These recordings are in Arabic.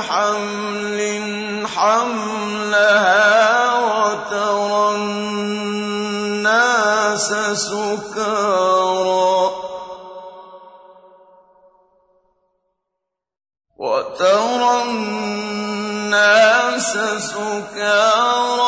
حمل حملها وترى الناس سكارى. وترى الناس سكارى.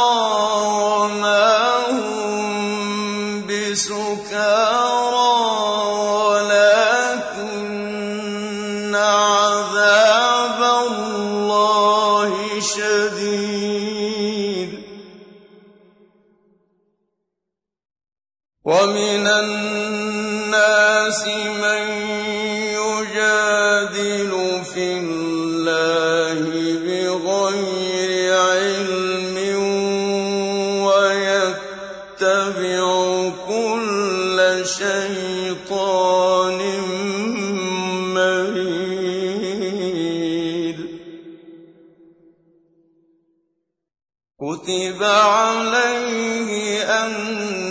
كتب عليه أنه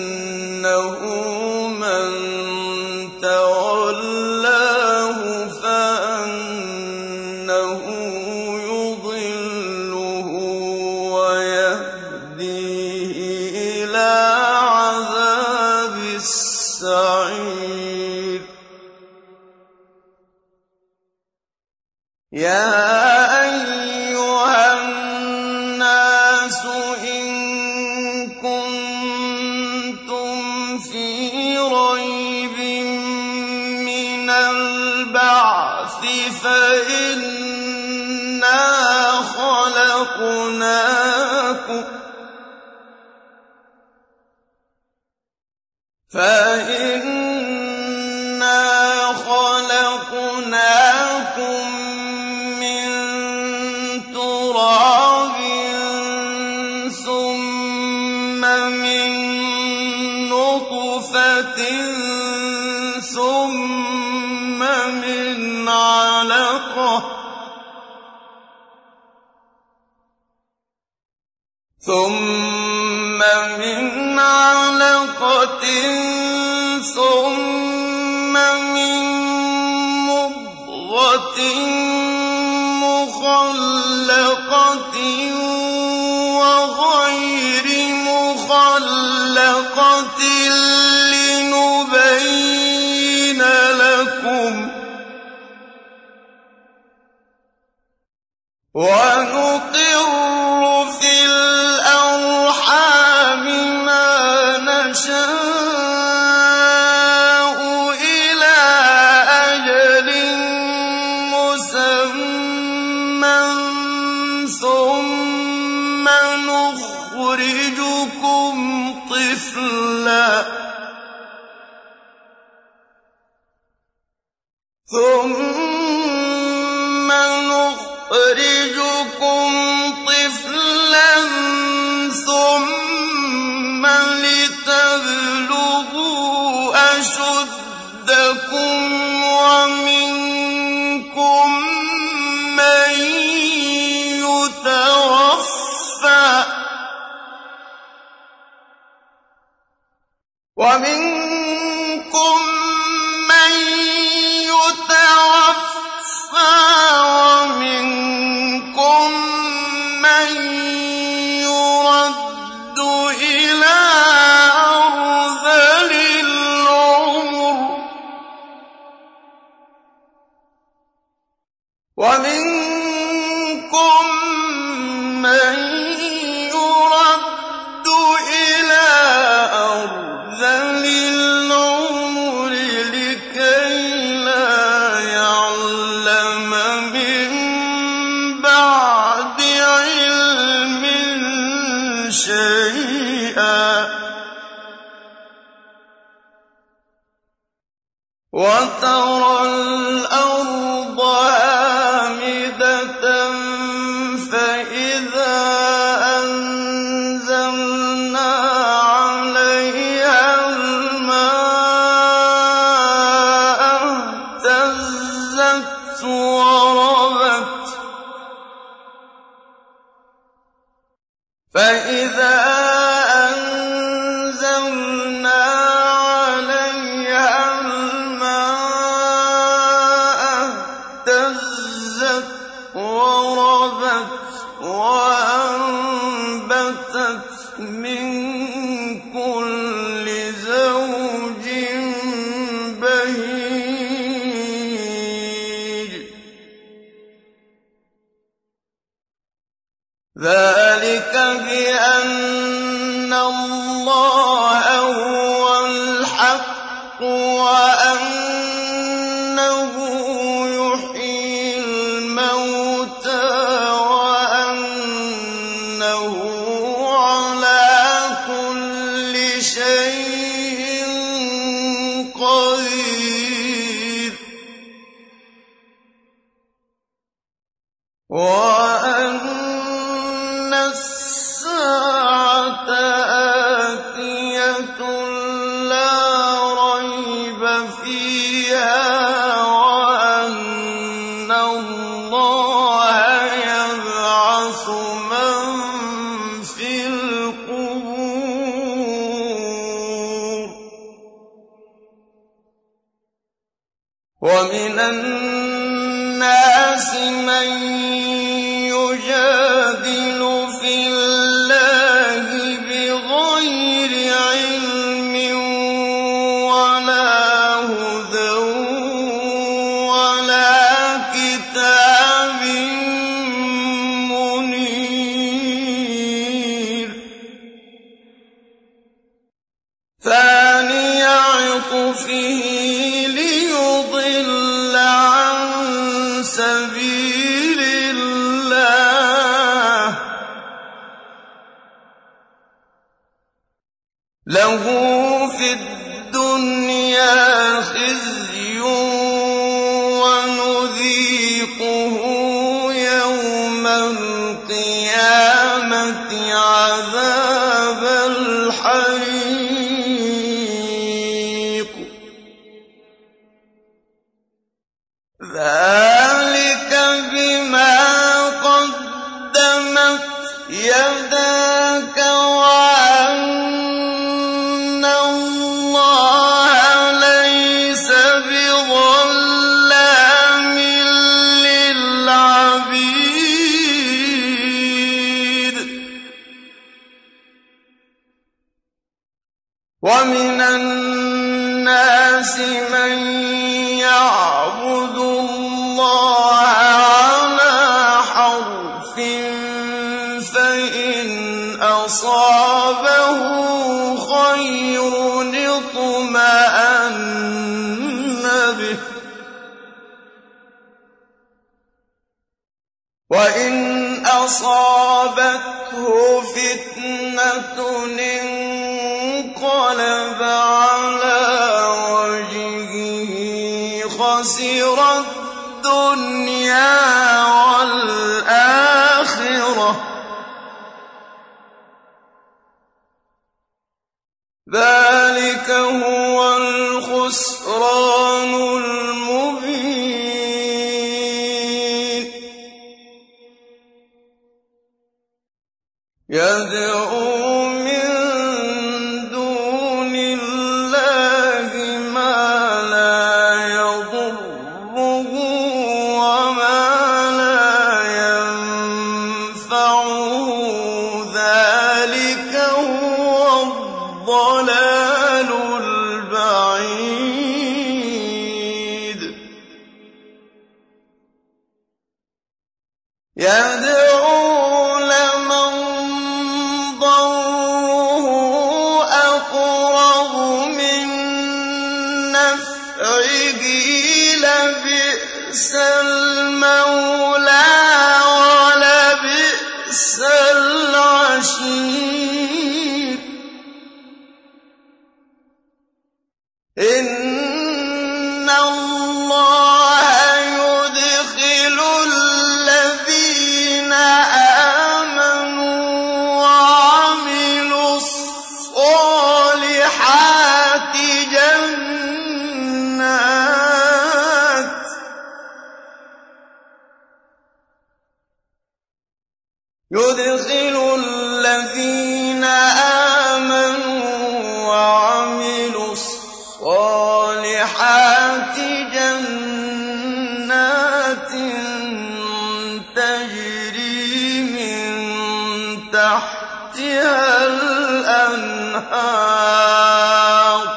فإنا خلقناكم من تراب ثم من نطفة ثم من علقة ثم مخلقة لنبين لكم. نخرجكم طفلا. ثم ومنكم ذلك نفعه لبئس المولى. الأنهار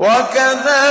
وكذلك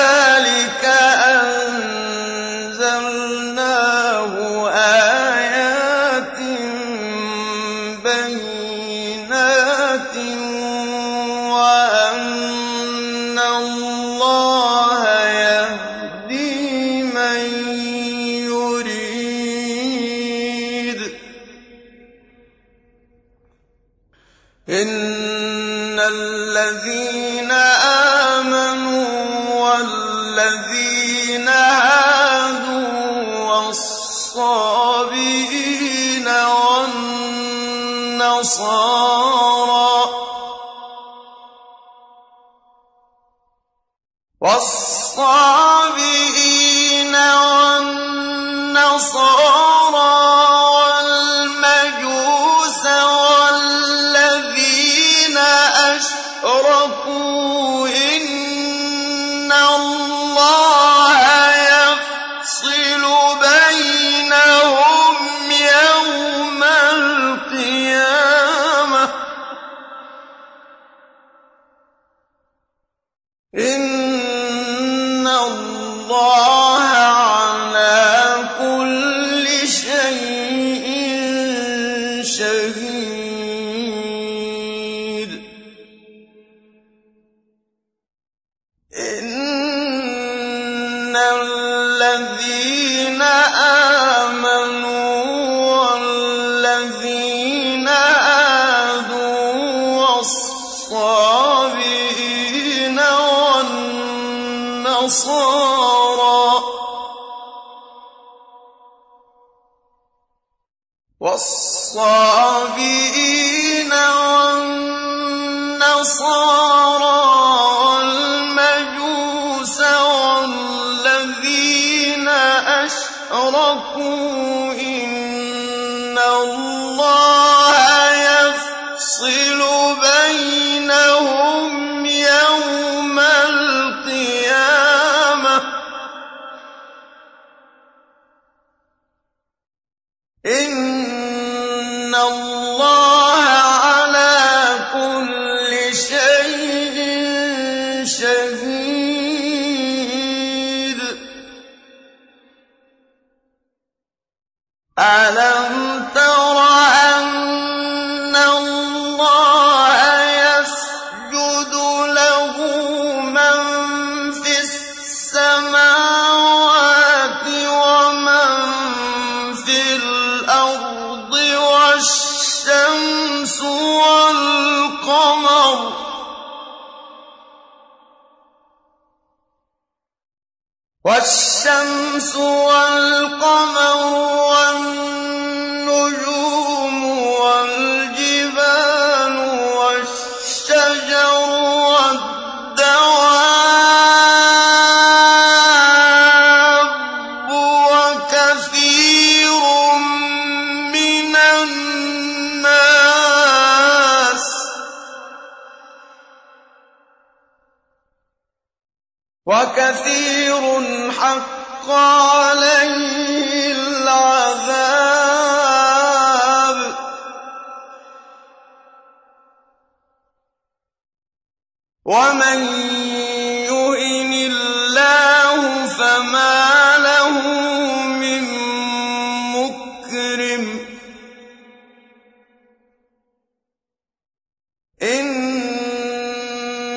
والنصارى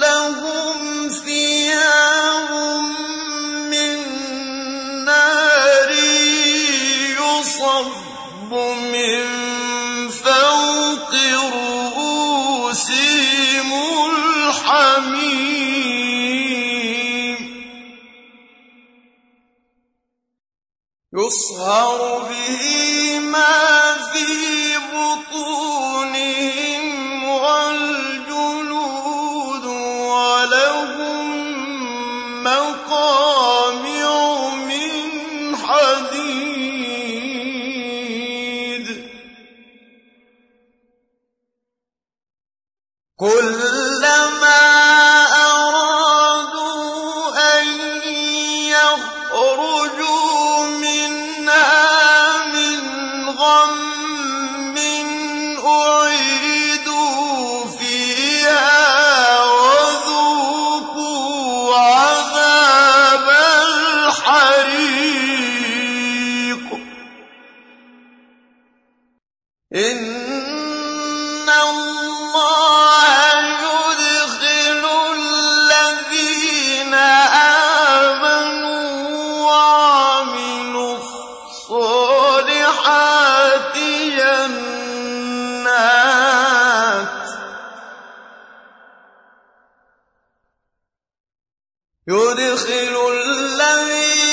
لهم فيها هم من نار يصب من فوق رؤوسهم الحميم. يصهر به يدخل الذين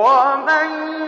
我们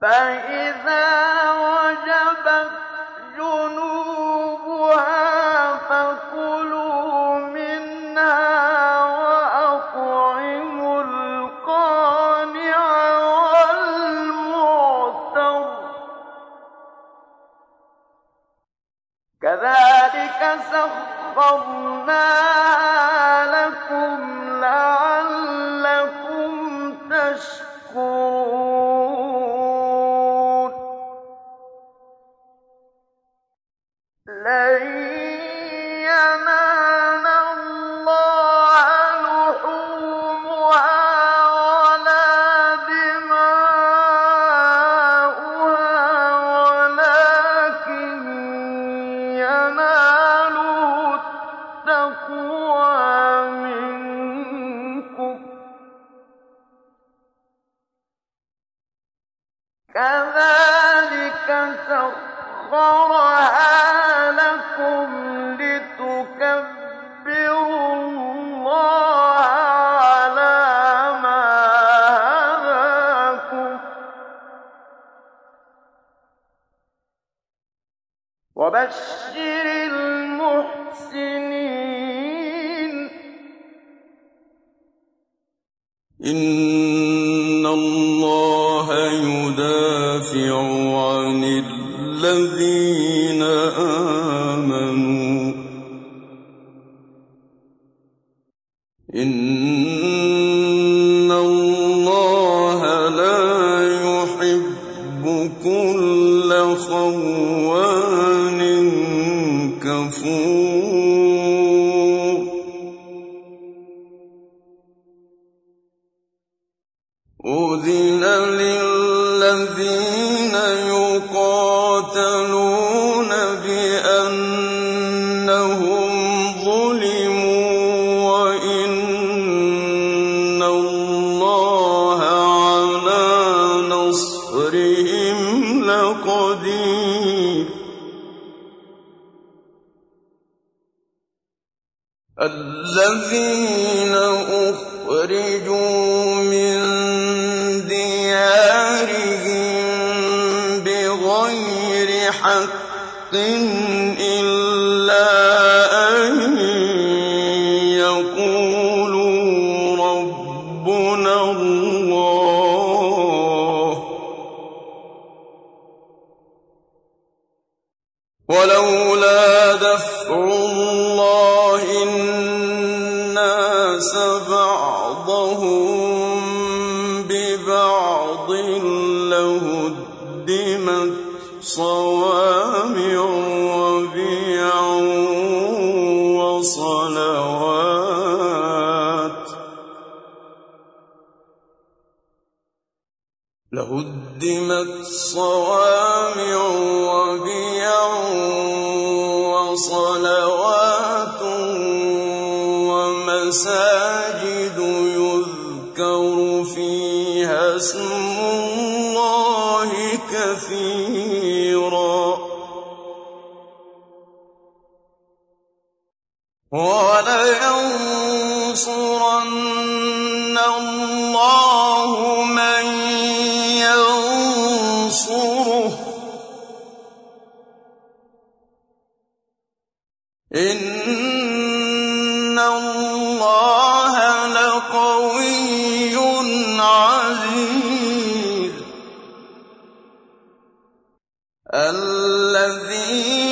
فإذا وجبت جنوبها فكلوا منها وأطعموا القانع والمعتر. كذلك سخرناه أذن للذين يقال حق صواعق الذين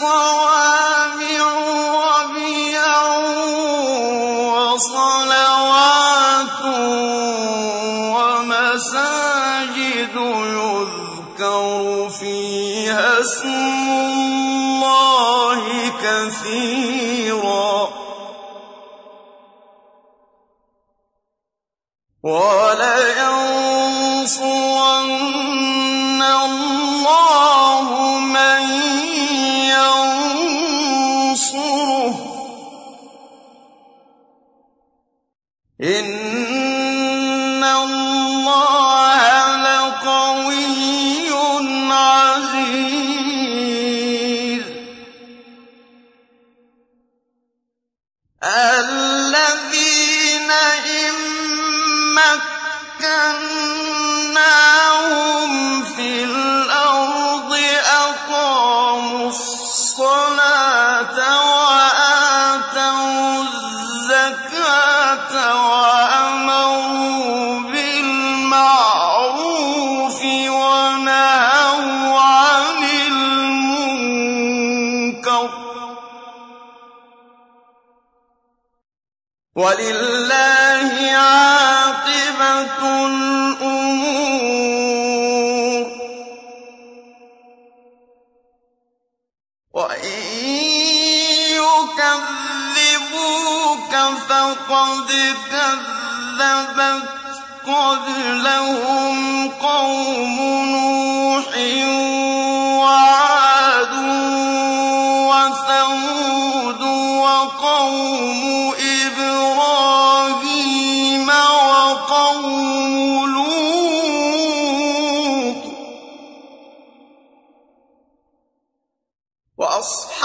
صَوَامِعُ وَبِيَعٌ وَصَلَوَاتٌ وَمَسَاجِدُ يُذْكَرُ فِيهَا اسْمُ اللَّهِ كَثِيرًا. وَ وَلِلَّهِ عَاقِبَةُ الْأُمُورِ. وَإِن يُكَذِّبُوكَ فَقَدْ كَذَّبَتْ قَبْلَهُمْ قَوْمُ نُوحٍ وَعَادٌ وَثَمُودُ وَقَوْمُ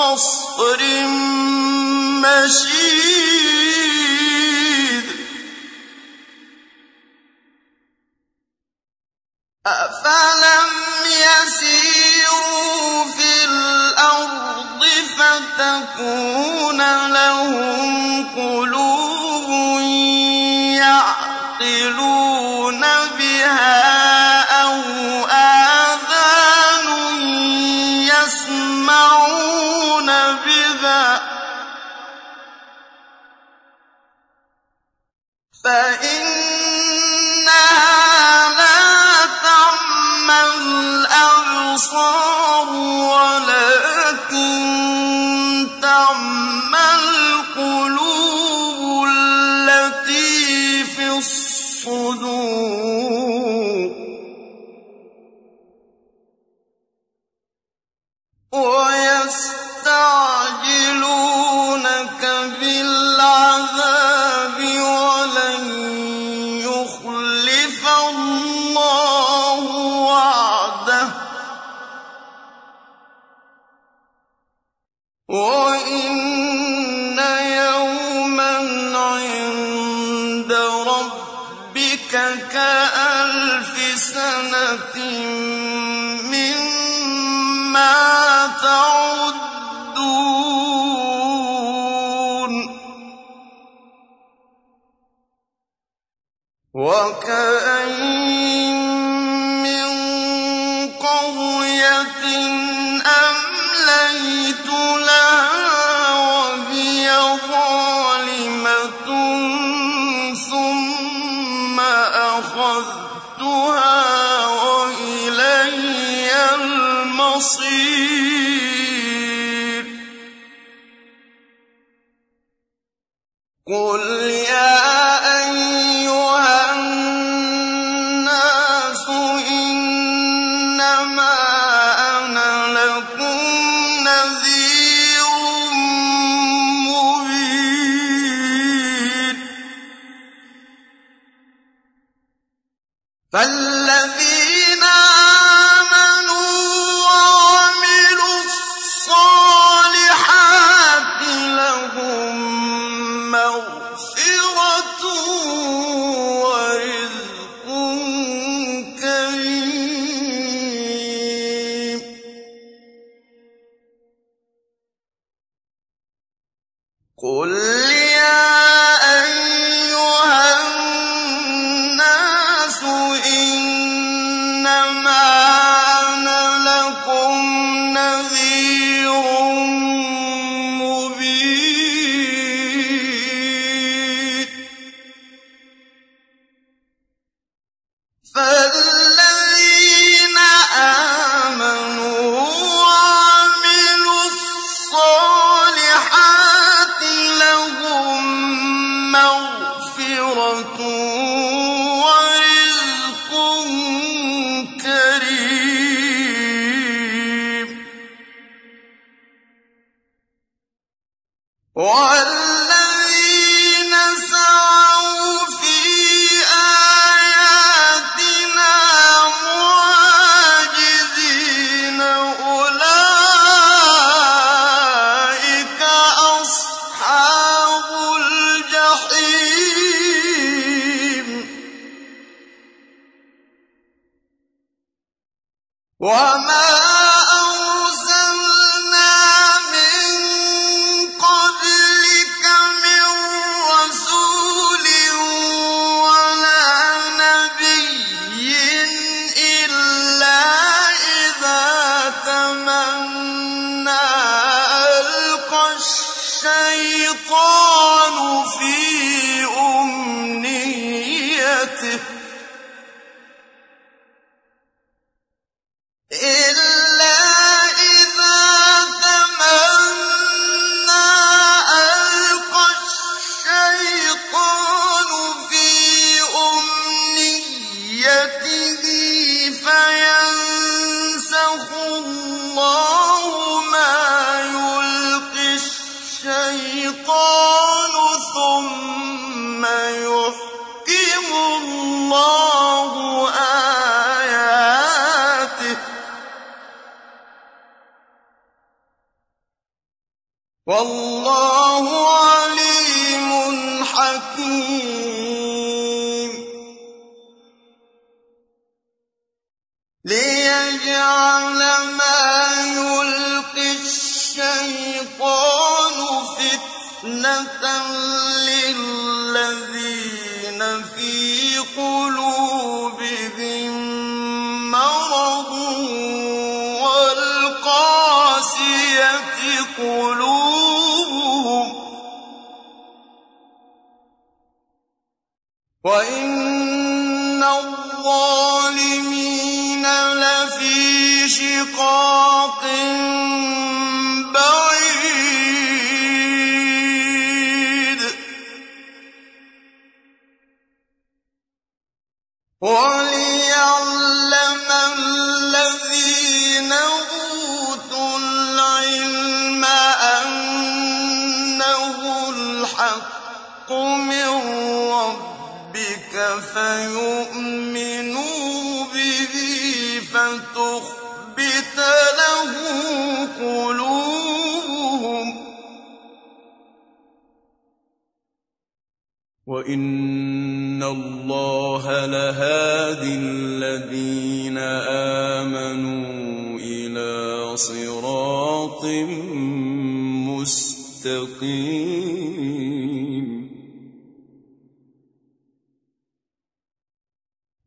وقصر مشيد. أفلم يسيروا في الأرض فتكون يعقلون بها أو آذان يسمعون بها فإن وَإِنَّ يَوْمًا عِندَ رَبِّكَ كَأَلْفِ سَنَةٍ مِّمَّا تَعُدُّونَ وَكَأَيِّن فأخذتها وما فَيُؤْمِنُوا بِهِ فَتُخْبِتَ لَهُ قُلُوبُهُمْ ۗ. وَإِنَّ اللَّهَ لَهَادِي الَّذِينَ آمَنُوا إِلَىٰ صِرَاطٍ مُّسْتَقِيمٍ.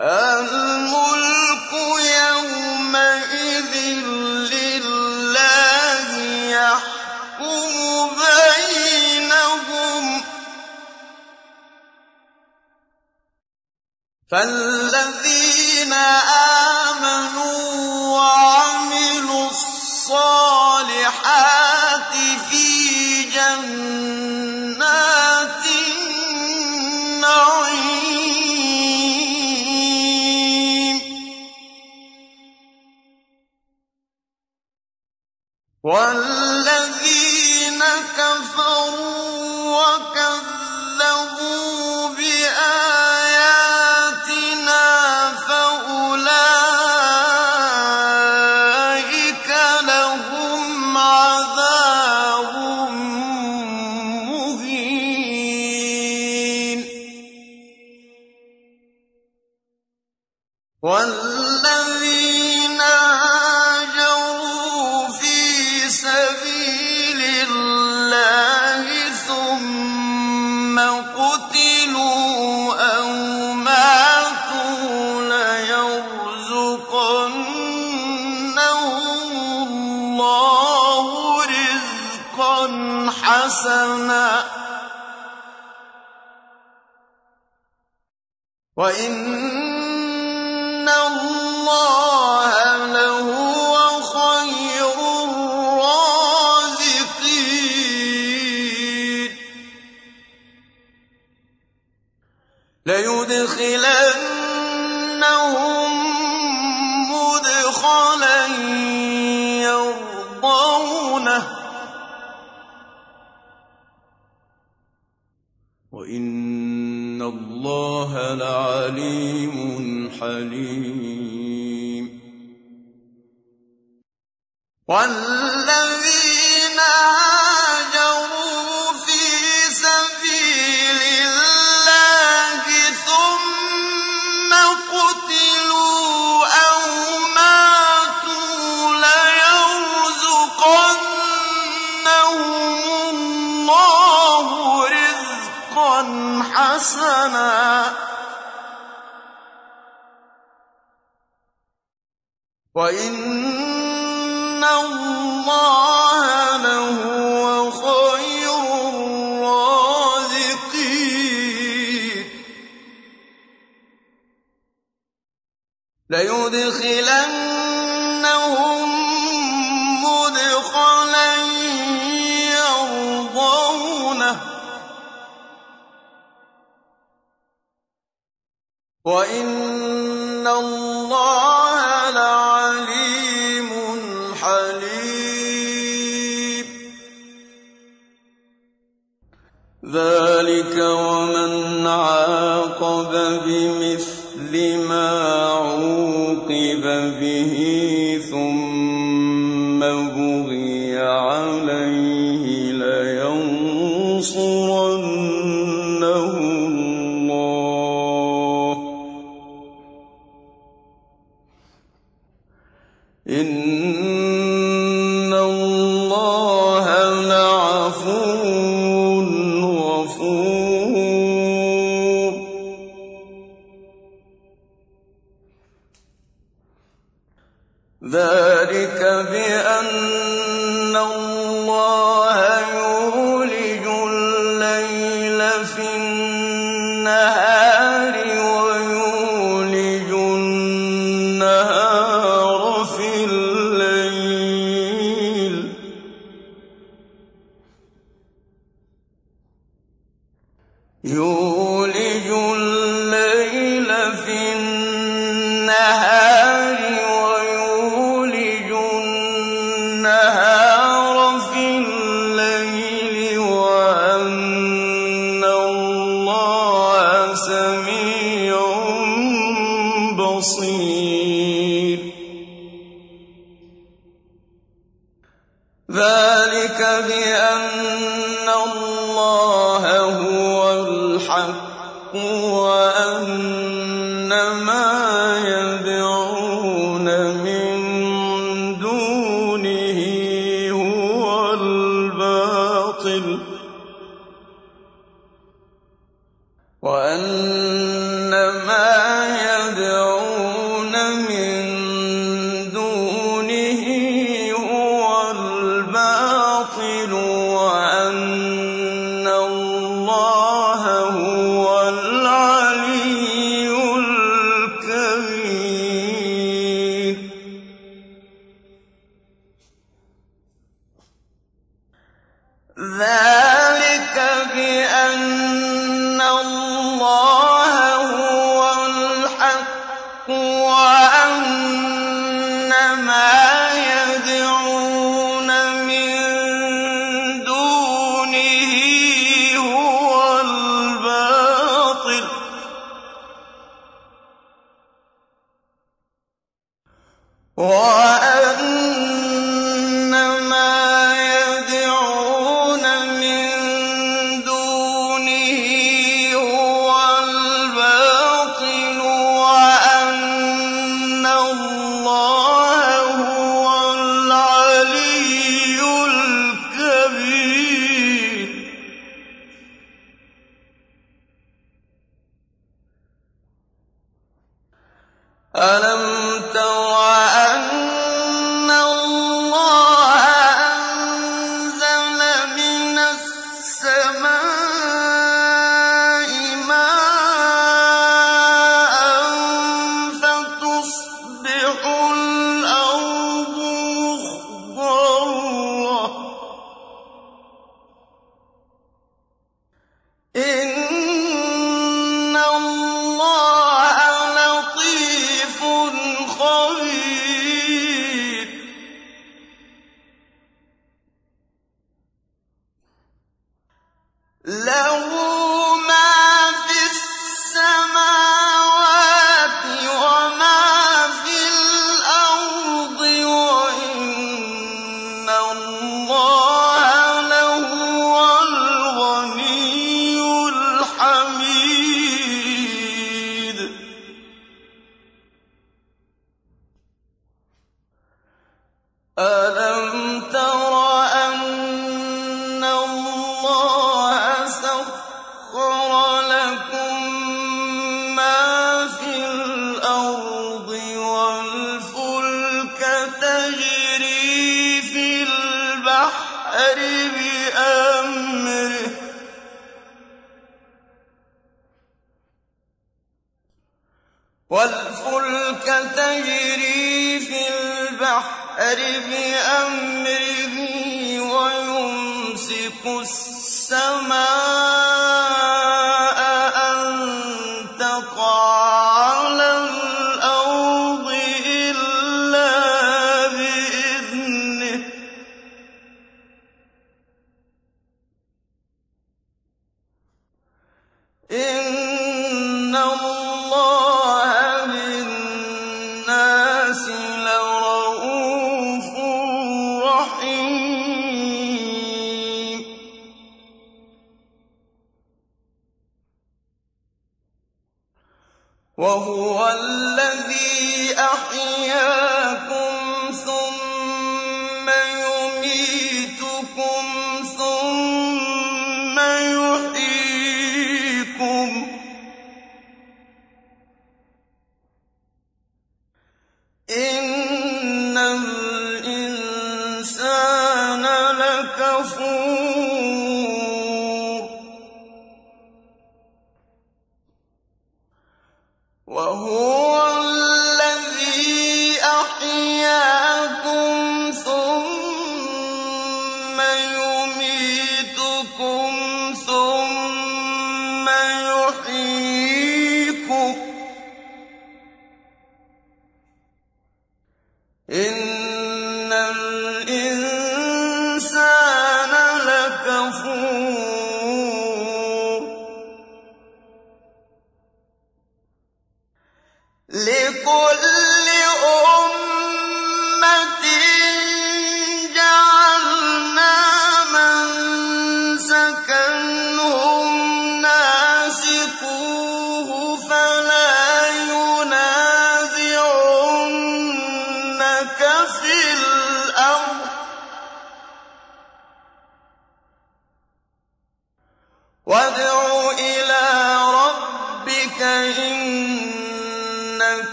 الْمُلْكُ يَوْمَئِذٍ لِّلَّهِ يَحْكُمُ بَيْنَهُمْ ۚ. فَالَّذِينَ آمَنُوا وَعَمِلُوا الصَّالِحَاتِ وَالَّذِينَ وَإِنَّ لَعَلِيمٌ حَلِيمٌ. وَالَّذِينَ وَإِنَّ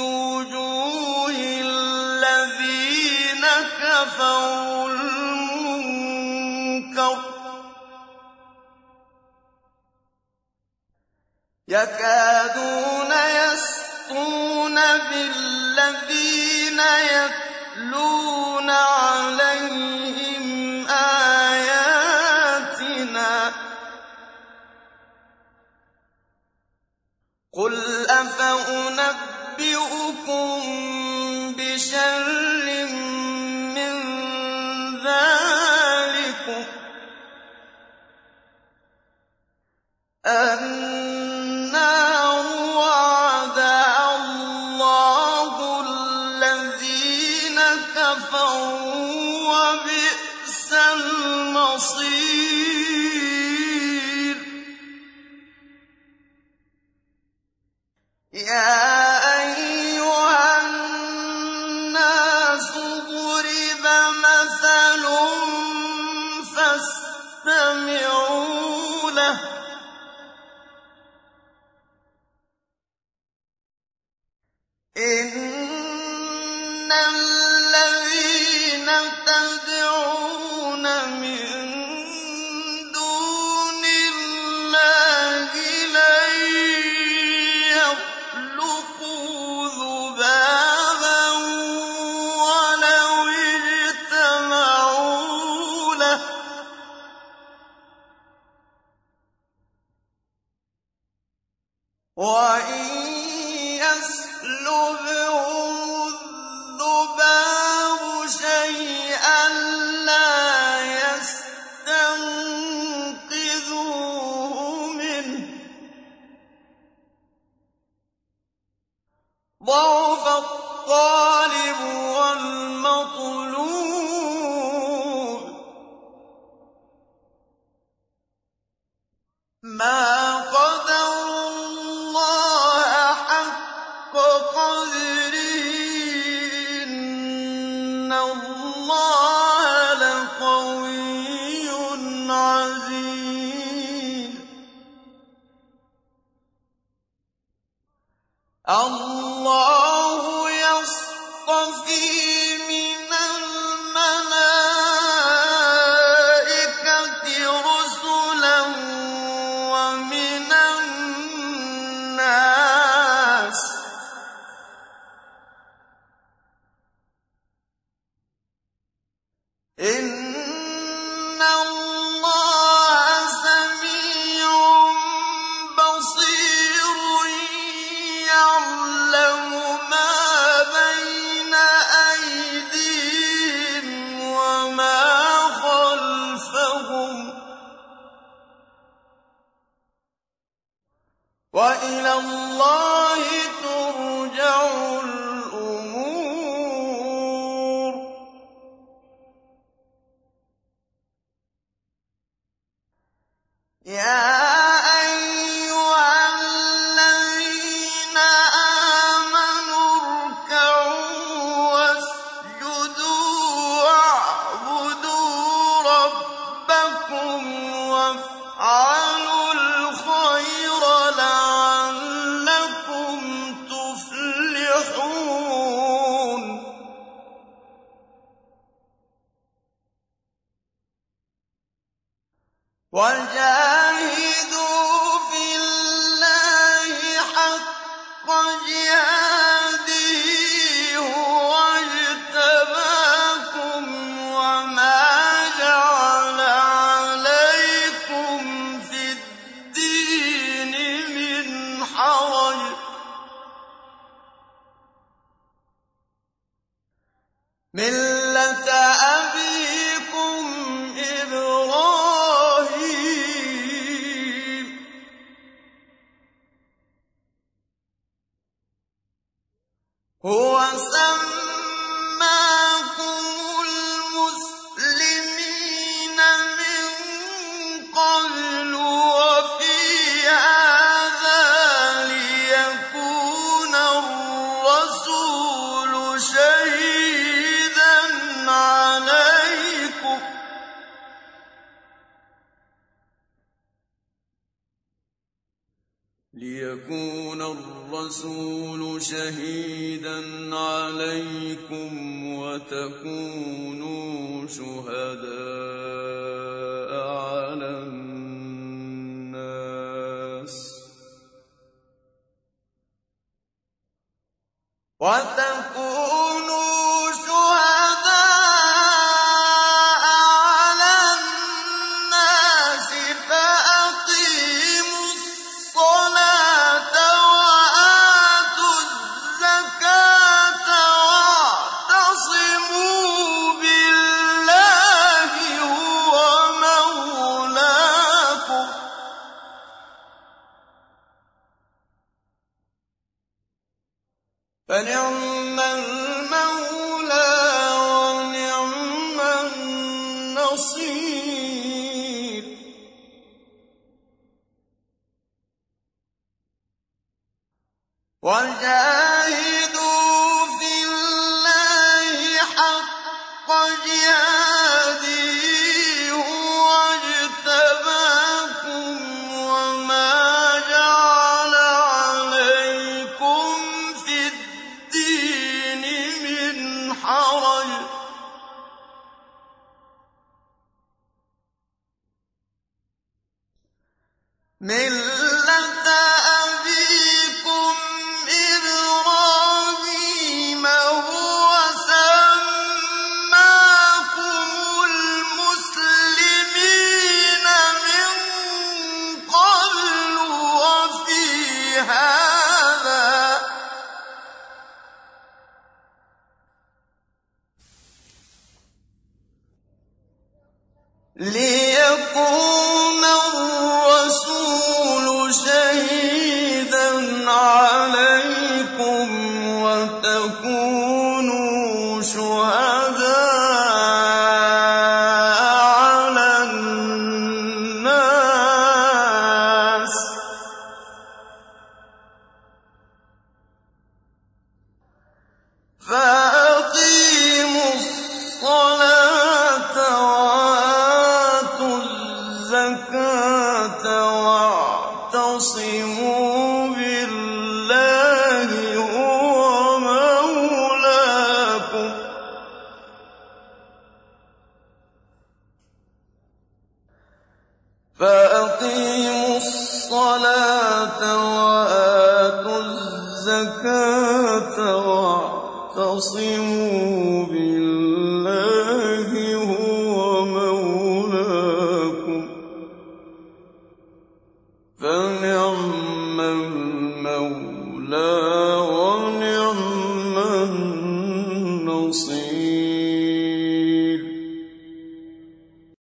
وجوه الذين كفروا. الطالب